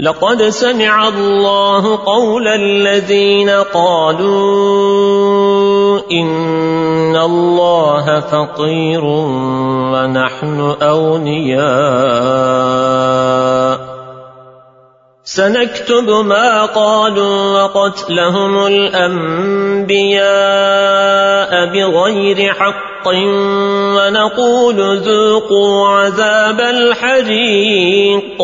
لقد سمع الله قول الذين قالوا إن الله فقير ونحن أونياء سنكتب ما قالوا وقتلهم الأنبياء بغير حق ونقول ذوقوا عذاب الحريق.